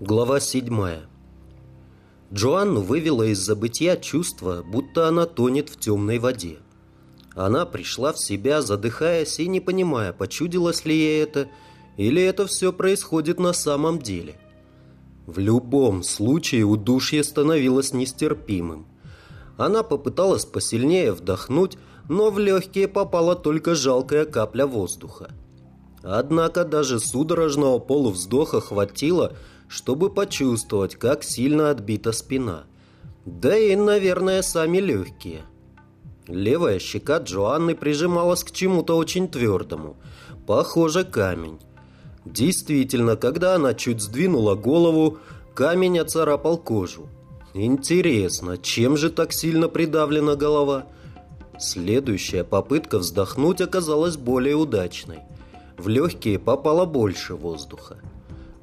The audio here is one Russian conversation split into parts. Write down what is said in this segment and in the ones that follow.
Глава седьмая. Джоанну вывела из забытия чувство, будто она тонет в темной воде. Она пришла в себя, задыхаясь и не понимая, почудилось ли ей это, или это все происходит на самом деле. В любом случае удушье становилось нестерпимым. Она попыталась посильнее вдохнуть, но в легкие попала только жалкая капля воздуха. Однако даже судорожного полувздоха хватило, чтобы почувствовать, как сильно отбита спина. Да и, наверное, сами легкие. Левая щека Джоанны прижималась к чему-то очень твердому. Похоже, камень. Действительно, когда она чуть сдвинула голову, камень оцарапал кожу. Интересно, чем же так сильно придавлена голова? Следующая попытка вздохнуть оказалась более удачной. В легкие попало больше воздуха.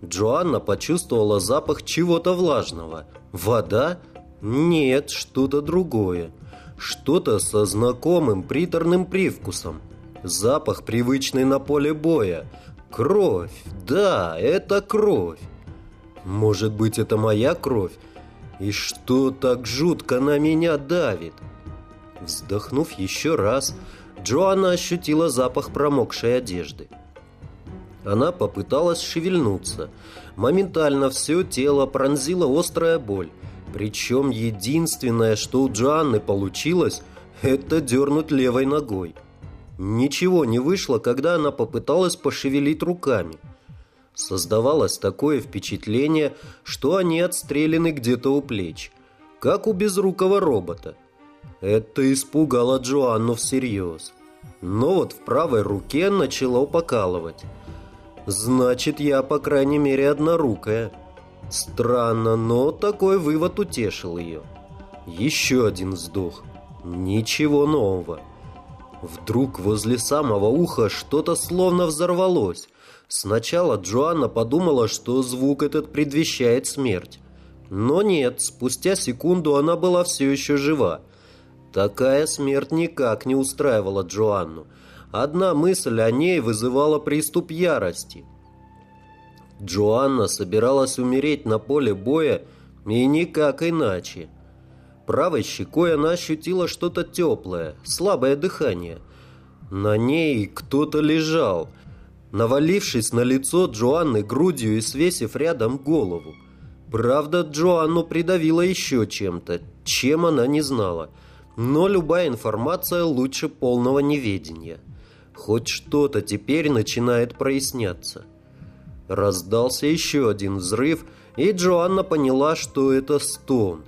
Джоанна почувствовала запах чего-то влажного. Вода? Нет, что-то другое. Что-то со знакомым приторным привкусом. Запах, привычный на поле боя. Кровь. Да, это кровь. Может быть, это моя кровь? И что так жутко на меня давит? Вздохнув еще раз, Джоанна ощутила запах промокшей одежды. Она попыталась шевельнуться. Моментально все тело пронзила острая боль. Причем единственное, что у Джоанны получилось, это дернуть левой ногой. Ничего не вышло, когда она попыталась пошевелить руками. Создавалось такое впечатление, что они отстрелены где-то у плеч, как у безрукого робота. Это испугало Джоанну всерьез. Но вот в правой руке начало покалывать. Значит, я, по крайней мере, однорукая. Странно, но такой вывод утешил ее. Еще один вздох. Ничего нового. Вдруг возле самого уха что-то словно взорвалось. Сначала Джоанна подумала, что звук этот предвещает смерть. Но нет, спустя секунду она была все еще жива. Такая смерть никак не устраивала Джоанну. Одна мысль о ней вызывала приступ ярости. Джоанна собиралась умереть на поле боя, и никак иначе. Правой щекой она ощутила что-то теплое, слабое дыхание. На ней кто-то лежал, навалившись на лицо Джоанны грудью и свесив рядом голову. Правда, Джоанну придавило еще чем-то, чем она не знала. Но любая информация лучше полного неведения. Хоть что-то теперь начинает проясняться. Раздался еще один взрыв, и Джоанна поняла, что это стон.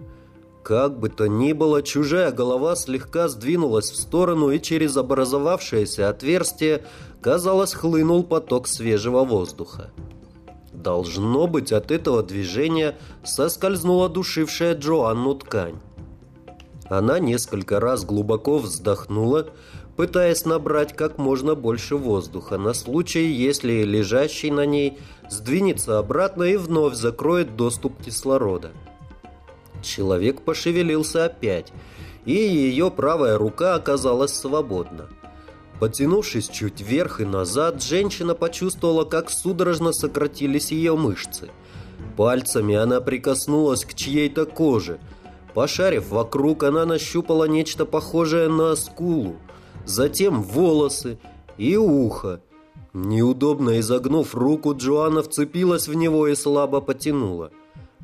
Как бы то ни было, чужая голова слегка сдвинулась в сторону, и через образовавшееся отверстие, казалось, хлынул поток свежего воздуха. Должно быть, от этого движения соскользнула душившая Джоанну ткань. Она несколько раз глубоко вздохнула, пытаясь набрать как можно больше воздуха на случай, если лежащий на ней сдвинется обратно и вновь закроет доступ кислорода. Человек пошевелился опять, и ее правая рука оказалась свободна. Потянувшись чуть вверх и назад, женщина почувствовала, как судорожно сократились ее мышцы. Пальцами она прикоснулась к чьей-то коже. Пошарив вокруг, она нащупала нечто похожее на скулу затем волосы и ухо. Неудобно изогнув руку, Джоанна вцепилась в него и слабо потянула.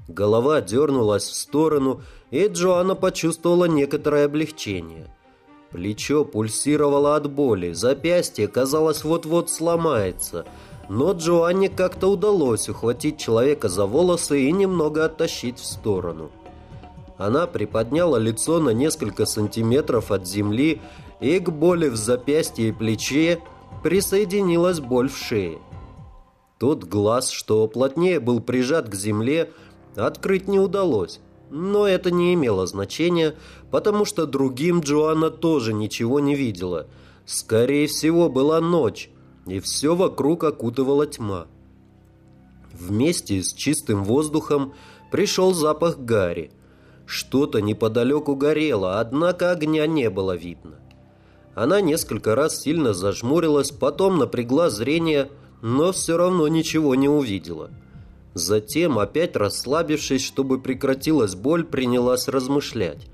Голова дернулась в сторону, и Джоанна почувствовала некоторое облегчение. Плечо пульсировало от боли, запястье, казалось, вот-вот сломается. Но Джоанне как-то удалось ухватить человека за волосы и немного оттащить в сторону. Она приподняла лицо на несколько сантиметров от земли и к боли в запястье и плече присоединилась боль в шее. Тот глаз, что плотнее был прижат к земле, открыть не удалось. Но это не имело значения, потому что другим Джоанна тоже ничего не видела. Скорее всего, была ночь, и все вокруг окутывала тьма. Вместе с чистым воздухом пришел запах гари. Что-то неподалеку горело, однако огня не было видно. Она несколько раз сильно зажмурилась, потом напрягла зрение, но все равно ничего не увидела. Затем, опять расслабившись, чтобы прекратилась боль, принялась размышлять.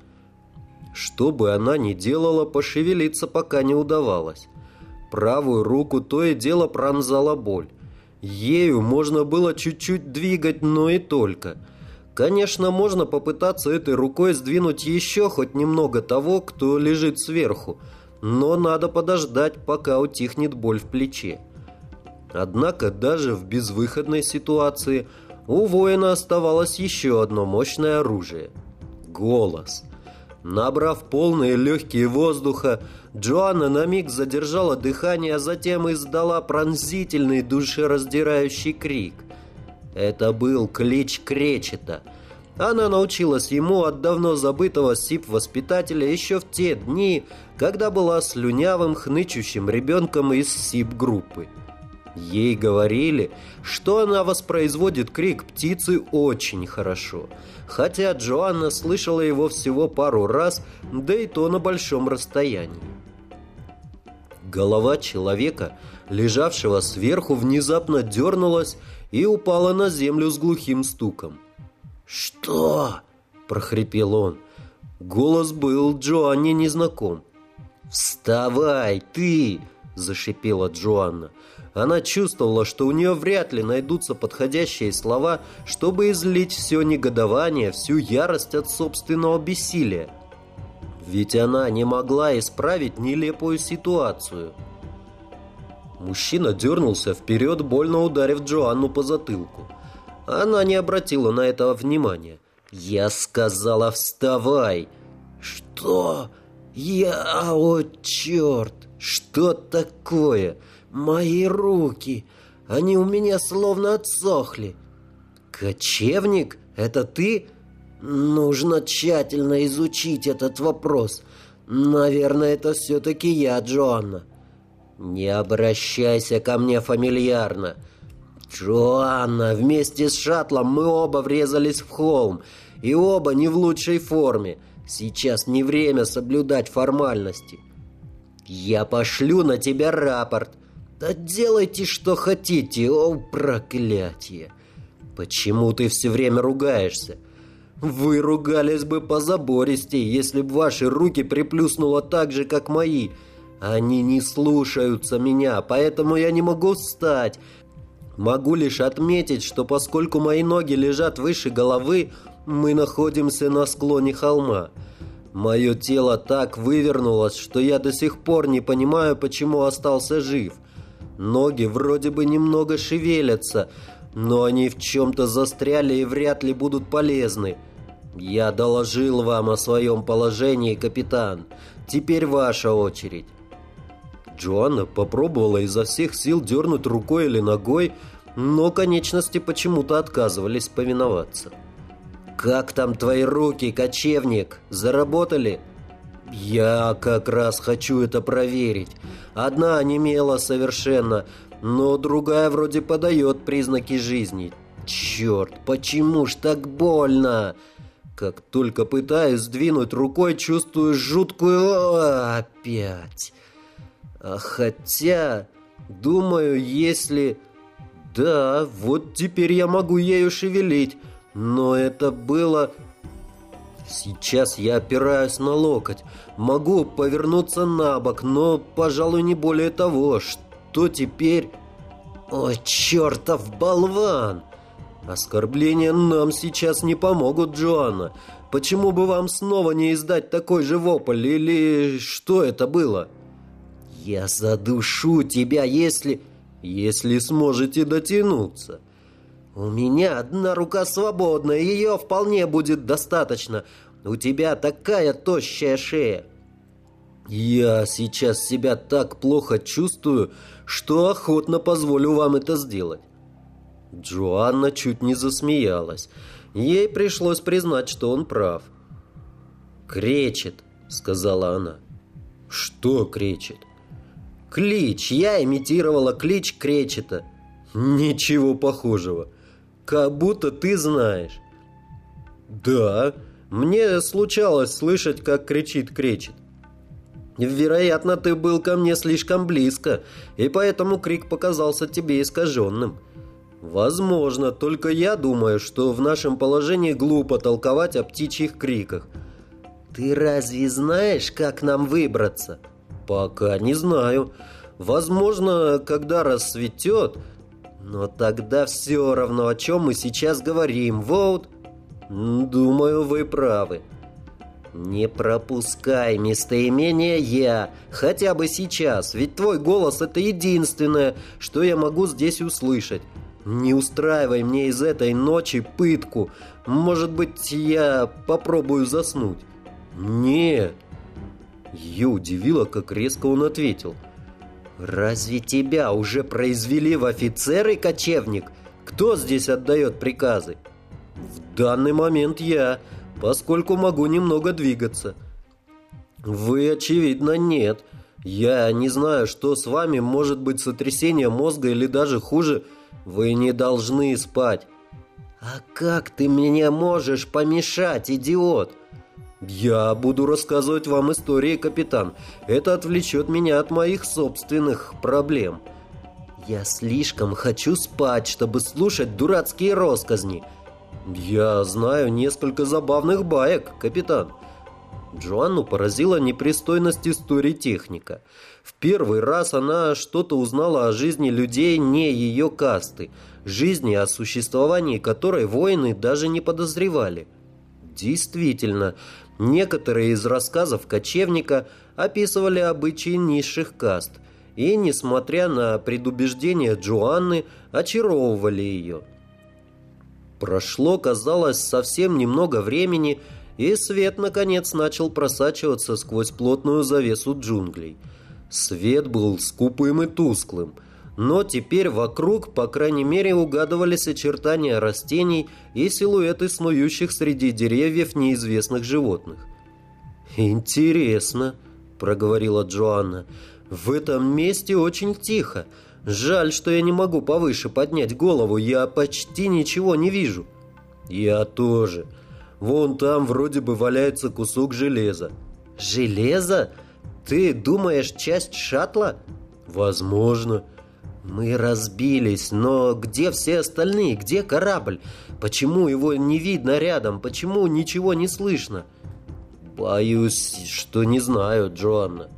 Что бы она ни делала, пошевелиться пока не удавалось. Правую руку то и дело пронзала боль. Ею можно было чуть-чуть двигать, но и только. Конечно, можно попытаться этой рукой сдвинуть еще хоть немного того, кто лежит сверху, но надо подождать, пока утихнет боль в плече. Однако даже в безвыходной ситуации у воина оставалось еще одно мощное оружие – голос. Набрав полные легкие воздуха, Джоанна на миг задержала дыхание, а затем издала пронзительный душераздирающий крик. Это был клич Кречета. Она научилась ему от давно забытого СИП-воспитателя еще в те дни, когда была слюнявым, хнычущим ребенком из СИП-группы. Ей говорили, что она воспроизводит крик птицы очень хорошо, хотя Джоанна слышала его всего пару раз, да и то на большом расстоянии. Голова человека, лежавшего сверху, внезапно дернулась и упала на землю с глухим стуком. «Что?» – прохрипел он. Голос был Джоанне незнаком. «Вставай, ты!» – зашипела Джоанна. Она чувствовала, что у нее вряд ли найдутся подходящие слова, чтобы излить все негодование, всю ярость от собственного бессилия. Ведь она не могла исправить нелепую ситуацию. Мужчина дернулся вперед, больно ударив Джоанну по затылку. Она не обратила на это внимания. «Я сказала, вставай!» «Что? Я... О, черт! Что такое?» Мои руки, они у меня словно отсохли. Кочевник, это ты? Нужно тщательно изучить этот вопрос. Наверное, это все-таки я, Джоанна. Не обращайся ко мне фамильярно. Джоанна, вместе с шаттлом мы оба врезались в холм, и оба не в лучшей форме. Сейчас не время соблюдать формальности. Я пошлю на тебя рапорт. Да делайте, что хотите, о проклятие! Почему ты все время ругаешься? Вы ругались бы по забористей, если бы ваши руки приплюснуло так же, как мои. Они не слушаются меня, поэтому я не могу встать. Могу лишь отметить, что поскольку мои ноги лежат выше головы, мы находимся на склоне холма. Мое тело так вывернулось, что я до сих пор не понимаю, почему остался жив. Ноги вроде бы немного шевелятся, но они в чем-то застряли и вряд ли будут полезны. Я доложил вам о своем положении, капитан. Теперь ваша очередь. Джоанна попробовала изо всех сил дернуть рукой или ногой, но конечности почему-то отказывались повиноваться. «Как там твои руки, кочевник? Заработали?» «Я как раз хочу это проверить. Одна онемела совершенно, но другая вроде подает признаки жизни. Черт, почему ж так больно?» Как только пытаюсь сдвинуть рукой, чувствую жуткую... Опять. А хотя, думаю, если... Да, вот теперь я могу ею шевелить. Но это было Сейчас я опираюсь на локоть. Могу повернуться на бок, но, пожалуй, не более того. Что теперь? О, чертов болван! Оскорбления нам сейчас не помогут, Джоанна. Почему бы вам снова не издать такой же вопль? Или что это было? Я задушу тебя, если... Если сможете дотянуться. «У меня одна рука свободна, ее вполне будет достаточно. У тебя такая тощая шея». «Я сейчас себя так плохо чувствую, что охотно позволю вам это сделать». Джоанна чуть не засмеялась. Ей пришлось признать, что он прав. «Кречет», — сказала она. «Что кречет?» «Клич. Я имитировала клич кречета». «Ничего похожего. Как будто ты знаешь. Да, мне случалось слышать, как кричит кречет. Вероятно, ты был ко мне слишком близко, и поэтому крик показался тебе искаженным. Возможно, только я думаю, что в нашем положении глупо толковать о птичьих криках. Ты разве знаешь, как нам выбраться? Пока не знаю. Возможно, когда рассветет. Но тогда все равно, о чем мы сейчас говорим, Воут. Думаю, вы правы. Не пропускай местоимение «я», хотя бы сейчас, ведь твой голос — это единственное, что я могу здесь услышать. Не устраивай мне из этой ночи пытку. Может быть, я попробую заснуть. Нет. Ее удивило, как резко он ответил. «Разве тебя уже произвели в офицеры, кочевник? Кто здесь отдает приказы?» В данный момент я, поскольку могу немного двигаться. Вы, очевидно, нет. Я не знаю, что с вами может быть сотрясение мозга или даже хуже. Вы не должны спать. А как ты мне можешь помешать, идиот? Я буду рассказывать вам истории, капитан. Это отвлечет меня от моих собственных проблем. Я слишком хочу спать, чтобы слушать дурацкие росказни. «Я знаю несколько забавных баек, капитан». Джоанну поразила непристойность истории техника. В первый раз она что-то узнала о жизни людей не ее касты, жизни, о существовании которой воины даже не подозревали. Действительно, некоторые из рассказов кочевника описывали обычаи низших каст и, несмотря на предубеждения Джоанны, очаровывали ее – Прошло, казалось, совсем немного времени, и свет, наконец, начал просачиваться сквозь плотную завесу джунглей. Свет был скупым и тусклым, но теперь вокруг, по крайней мере, угадывались очертания растений и силуэты снующих среди деревьев неизвестных животных. «Интересно», — проговорила Джоанна, — «в этом месте очень тихо». Жаль, что я не могу повыше поднять голову, я почти ничего не вижу. Я тоже. Вон там вроде бы валяется кусок железа. Железо? Ты думаешь, часть шаттла? Возможно. Мы разбились, но где все остальные? Где корабль? Почему его не видно рядом? Почему ничего не слышно? Боюсь, что не знаю, Джоанна.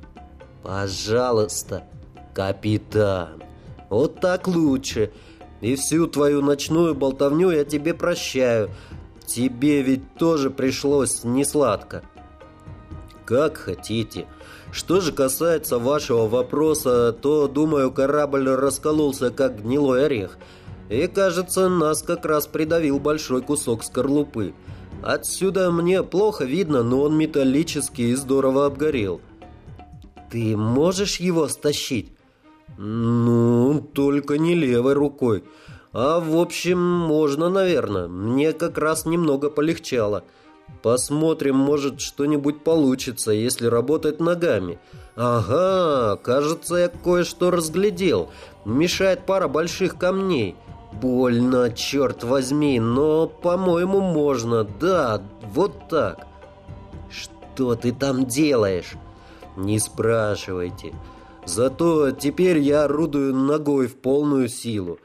Пожалуйста, капитан. Вот так лучше. И всю твою ночную болтовню я тебе прощаю. Тебе ведь тоже пришлось несладко. Как хотите. Что же касается вашего вопроса, то, думаю, корабль раскололся, как гнилой орех. И, кажется, нас как раз придавил большой кусок скорлупы. Отсюда мне плохо видно, но он металлический и здорово обгорел. Ты можешь его стащить? «Ну, только не левой рукой. А в общем, можно, наверное. Мне как раз немного полегчало. Посмотрим, может, что-нибудь получится, если работать ногами. Ага, кажется, я кое-что разглядел. Мешает пара больших камней. Больно, черт возьми, но, по-моему, можно. Да, вот так». «Что ты там делаешь?» «Не спрашивайте». Зато теперь я орудую ногой в полную силу.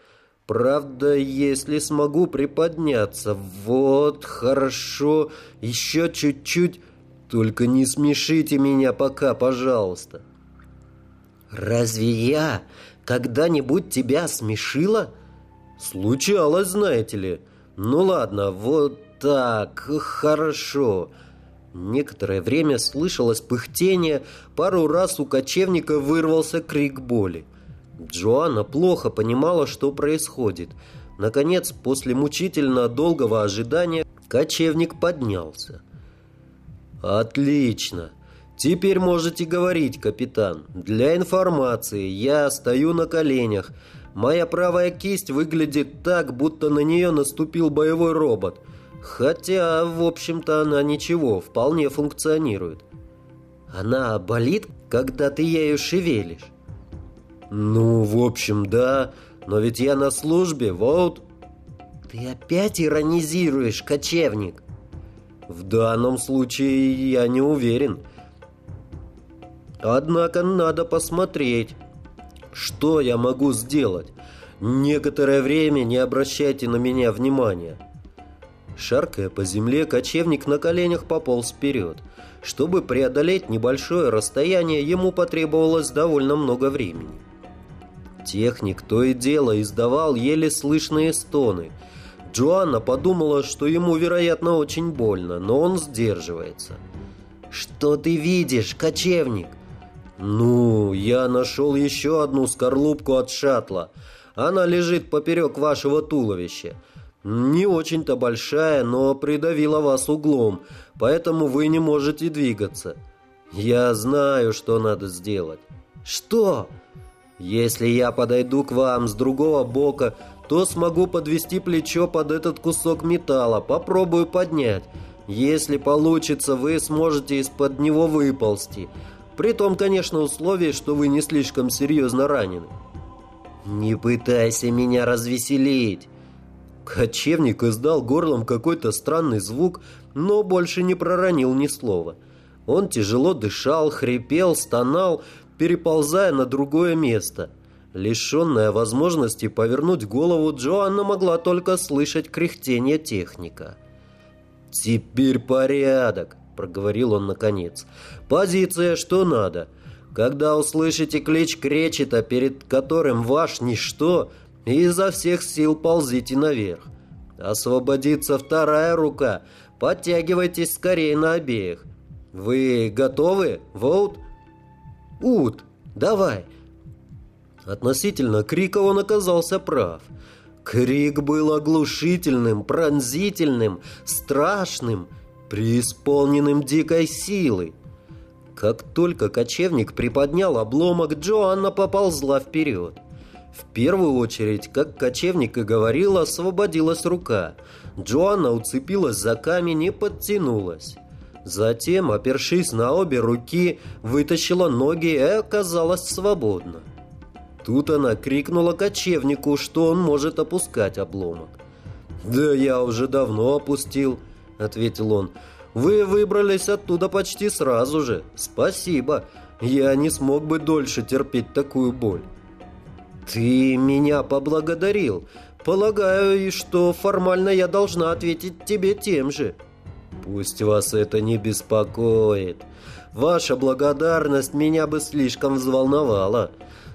Правда, если смогу приподняться. Вот, хорошо. Еще чуть-чуть. Только не смешите меня пока, пожалуйста. Разве я когда-нибудь тебя смешила? Случалось, знаете ли. Ну ладно, вот так, хорошо. Некоторое время слышалось пыхтение, пару раз у кочевника вырвался крик боли. Джоанна плохо понимала, что происходит. Наконец, после мучительно долгого ожидания, кочевник поднялся. «Отлично! Теперь можете говорить, капитан. Для информации, я стою на коленях. Моя правая кисть выглядит так, будто на нее наступил боевой робот». Хотя, в общем-то, она ничего, вполне функционирует. Она болит, когда ты ею шевелишь? Ну, в общем, да. Но ведь я на службе, вот. Ты опять иронизируешь, кочевник? В данном случае я не уверен. Однако надо посмотреть, что я могу сделать. Некоторое время не обращайте на меня внимания». Шаркая по земле, кочевник на коленях пополз вперед. Чтобы преодолеть небольшое расстояние, ему потребовалось довольно много времени. Техник то и дело издавал еле слышные стоны. Джоанна подумала, что ему, вероятно, очень больно, но он сдерживается. «Что ты видишь, кочевник?» «Ну, я нашел еще одну скорлупку от шаттла. Она лежит поперек вашего туловища. Не очень-то большая, но придавила вас углом, поэтому вы не можете двигаться. Я знаю, что надо сделать. Что? Если я подойду к вам с другого бока, то смогу подвести плечо под этот кусок металла. Попробую поднять. Если получится, вы сможете из-под него выползти. При том, конечно, условии, что вы не слишком серьезно ранены. Не пытайся меня развеселить. Кочевник издал горлом какой-то странный звук, но больше не проронил ни слова. Он тяжело дышал, хрипел, стонал, переползая на другое место. Лишенная возможности повернуть голову, Джоанна могла только слышать кряхтение техника. «Теперь порядок», — проговорил он наконец. «Позиция что надо. Когда услышите клич кречета, перед которым ваш ничто, изо всех сил ползите наверх. Освободится вторая рука. Подтягивайтесь скорее на обеих. Вы готовы, Волт? Ут, давай. Относительно крика он оказался прав. Крик был оглушительным, пронзительным, страшным, преисполненным дикой силой. Как только кочевник приподнял обломок, Джоанна поползла вперед. В первую очередь, как кочевник и говорил, освободилась рука. Джоанна уцепилась за камень и подтянулась. Затем, опершись на обе руки, вытащила ноги и оказалась свободна. Тут она крикнула кочевнику, что он может опускать обломок. «Да я уже давно опустил», — ответил он. «Вы выбрались оттуда почти сразу же. Спасибо. Я не смог бы дольше терпеть такую боль». «Ты меня поблагодарил. Полагаю, и что формально я должна ответить тебе тем же». «Пусть вас это не беспокоит. Ваша благодарность меня бы слишком взволновала.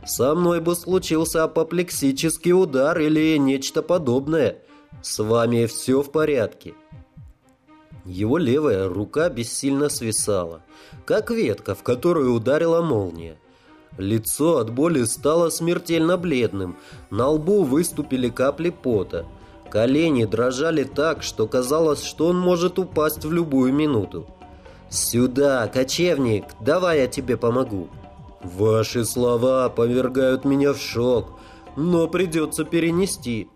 Со мной бы случился апоплексический удар или нечто подобное. С вами все в порядке». Его левая рука бессильно свисала, как ветка, в которую ударила молния. Лицо от боли стало смертельно бледным, на лбу выступили капли пота. Колени дрожали так, что казалось, что он может упасть в любую минуту. «Сюда, кочевник, давай я тебе помогу». «Ваши слова повергают меня в шок, но придется перенести».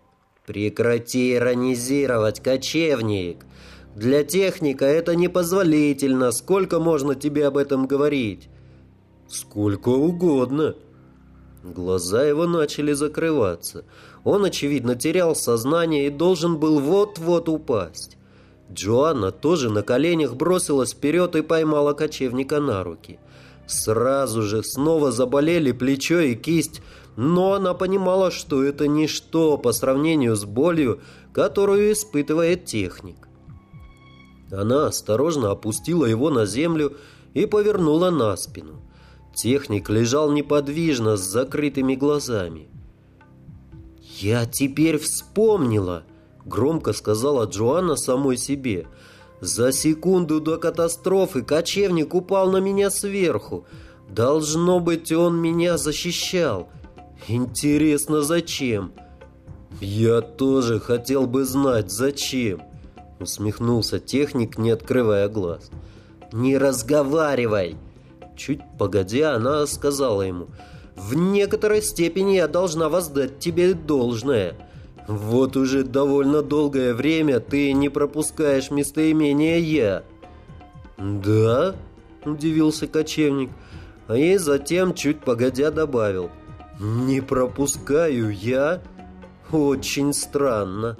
«Прекрати иронизировать, кочевник. Для техника это непозволительно. Сколько можно тебе об этом говорить?» «Сколько угодно». Глаза его начали закрываться. Он, очевидно, терял сознание и должен был вот-вот упасть. Джоанна тоже на коленях бросилась вперед и поймала кочевника на руки. Сразу же снова заболели плечо и кисть, но она понимала, что это ничто по сравнению с болью, которую испытывает техник. Она осторожно опустила его на землю и повернула на спину. Техник лежал неподвижно с закрытыми глазами. «Я теперь вспомнила!» – громко сказала Джоанна самой себе. «За секунду до катастрофы кочевник упал на меня сверху. Должно быть, он меня защищал. Интересно, зачем?» «Я тоже хотел бы знать, зачем!» – усмехнулся техник, не открывая глаз. «Не разговаривай!» Чуть погодя, она сказала ему, «В некоторой степени я должна воздать тебе должное. Вот уже довольно долгое время ты не пропускаешь местоимение «я». «Да?» – удивился кочевник, и затем, чуть погодя, добавил, «Не пропускаю я? Очень странно».